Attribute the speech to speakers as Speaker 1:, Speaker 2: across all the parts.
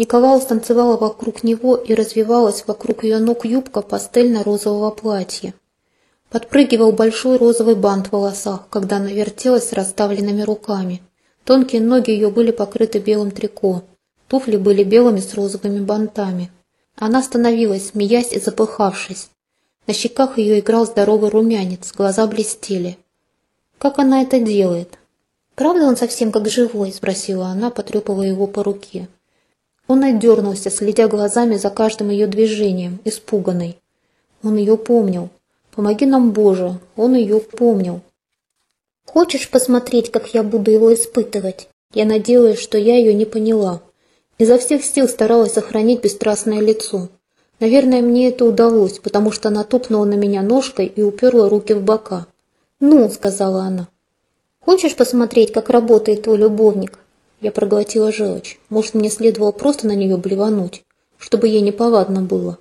Speaker 1: Николаус танцевала вокруг него и развивалась вокруг ее ног юбка пастельно-розового платья. Подпрыгивал большой розовый бант в волосах, когда она вертелась с расставленными руками. Тонкие ноги ее были покрыты белым трико. Туфли были белыми с розовыми бантами. Она остановилась, смеясь и запыхавшись. На щеках ее играл здоровый румянец, глаза блестели. Как она это делает? «Правда он совсем как живой?» – спросила она, потрепывая его по руке. Он отдернулся, следя глазами за каждым ее движением, испуганный. Он ее помнил. «Помоги нам, Боже!» Он ее помнил. «Хочешь посмотреть, как я буду его испытывать?» Я надеялась, что я ее не поняла. Изо всех сил старалась сохранить бесстрастное лицо. Наверное, мне это удалось, потому что она тупнула на меня ножкой и уперла руки в бока. «Ну», — сказала она, — «хочешь посмотреть, как работает твой любовник?» Я проглотила желчь. Может, мне следовало просто на нее блевануть, чтобы ей неповадно было.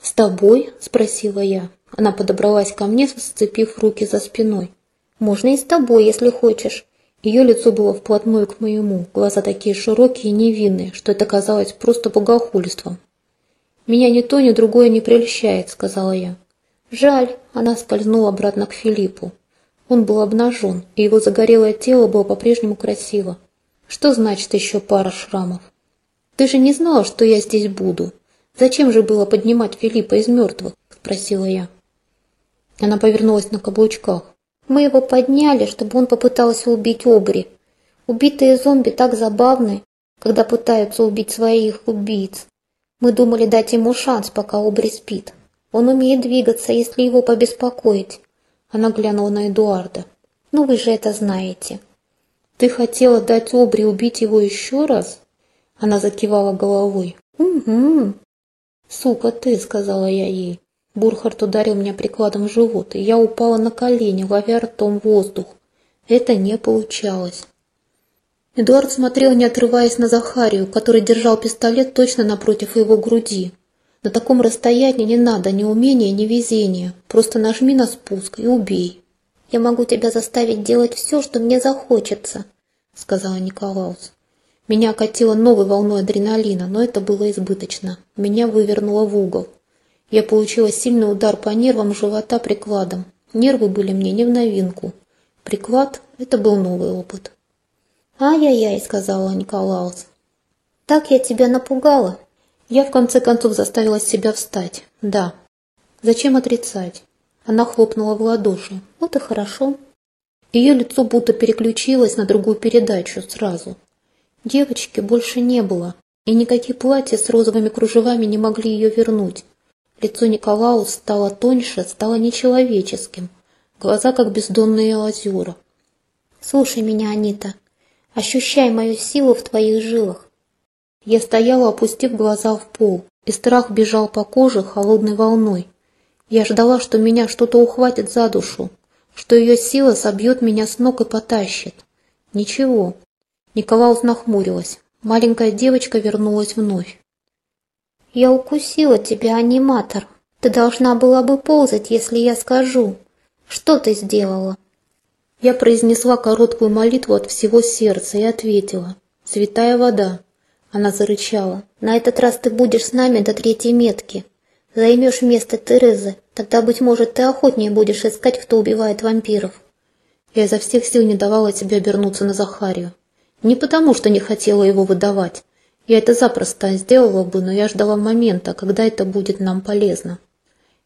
Speaker 1: «С тобой?» – спросила я. Она подобралась ко мне, сцепив руки за спиной. «Можно и с тобой, если хочешь». Ее лицо было вплотную к моему, глаза такие широкие и невинные, что это казалось просто богохульством. «Меня ни то, ни другое не прельщает», – сказала я. «Жаль», – она скользнула обратно к Филиппу. Он был обнажен, и его загорелое тело было по-прежнему красиво. Что значит еще пара шрамов? Ты же не знала, что я здесь буду. Зачем же было поднимать Филиппа из мертвых? Спросила я. Она повернулась на каблучках. Мы его подняли, чтобы он попытался убить Обри. Убитые зомби так забавны, когда пытаются убить своих убийц. Мы думали дать ему шанс, пока Обри спит. Он умеет двигаться, если его побеспокоить. Она глянула на Эдуарда. Ну вы же это знаете. «Ты хотела дать Обри убить его еще раз?» Она закивала головой. «Угу». «Сука ты», — сказала я ей. Бурхард ударил меня прикладом в живот, и я упала на колени, ловя ртом воздух. Это не получалось. Эдуард смотрел, не отрываясь на Захарию, который держал пистолет точно напротив его груди. На таком расстоянии не надо ни умения, ни везения. Просто нажми на спуск и убей. «Я могу тебя заставить делать все, что мне захочется», — сказала Николаус. Меня окатило новой волной адреналина, но это было избыточно. Меня вывернуло в угол. Я получила сильный удар по нервам живота прикладом. Нервы были мне не в новинку. Приклад — это был новый опыт. «Ай-яй-яй», — сказала Николаус. «Так я тебя напугала». Я в конце концов заставила себя встать. Да. Зачем отрицать? Она хлопнула в ладоши. Вот и хорошо. Ее лицо будто переключилось на другую передачу сразу. Девочки больше не было, и никакие платья с розовыми кружевами не могли ее вернуть. Лицо Николаус стало тоньше, стало нечеловеческим. Глаза как бездонные озера. «Слушай меня, Анита. Ощущай мою силу в твоих жилах». Я стояла, опустив глаза в пол, и страх бежал по коже холодной волной. Я ждала, что меня что-то ухватит за душу, что ее сила собьет меня с ног и потащит. Ничего. Николаус нахмурилась. Маленькая девочка вернулась вновь. «Я укусила тебя, аниматор. Ты должна была бы ползать, если я скажу. Что ты сделала?» Я произнесла короткую молитву от всего сердца и ответила. «Святая вода». Она зарычала. «На этот раз ты будешь с нами до третьей метки. Займешь место Терезы, тогда, быть может, ты охотнее будешь искать, кто убивает вампиров. Я изо всех сил не давала себе обернуться на Захарию. Не потому, что не хотела его выдавать. Я это запросто сделала бы, но я ждала момента, когда это будет нам полезно.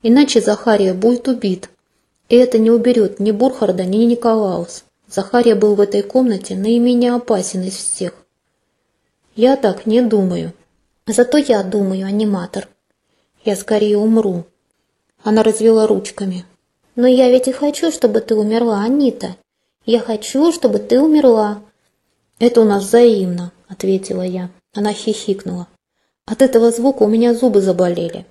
Speaker 1: Иначе Захария будет убит. И это не уберет ни Бурхарда, ни Николаус. Захария был в этой комнате наименее опасен из всех. Я так не думаю. Зато я думаю, аниматор. Я скорее умру. Она развела ручками. Но я ведь и хочу, чтобы ты умерла, Анита. Я хочу, чтобы ты умерла. Это у нас взаимно, ответила я. Она хихикнула. От этого звука у меня зубы заболели.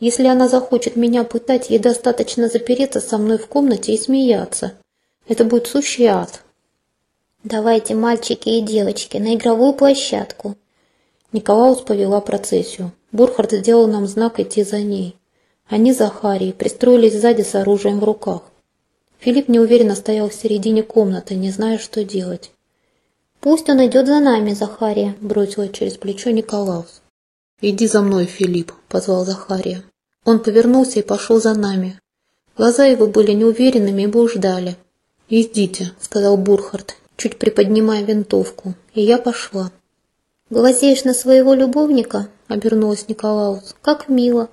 Speaker 1: Если она захочет меня пытать, ей достаточно запереться со мной в комнате и смеяться. Это будет сущий ад. Давайте, мальчики и девочки, на игровую площадку. Николаус повела процессию. Бурхард сделал нам знак идти за ней. Они, Захарий, пристроились сзади с оружием в руках. Филипп неуверенно стоял в середине комнаты, не зная, что делать. «Пусть он идет за нами, Захария», – бросила через плечо Николаус.
Speaker 2: «Иди за мной, Филипп», – позвал Захария. Он повернулся и пошел за нами. Глаза его были неуверенными и блуждали. «Идите», – сказал Бурхард, чуть приподнимая винтовку, и я пошла.
Speaker 1: «Глазеешь на своего любовника?» – обернулась Николаус. «Как мило!»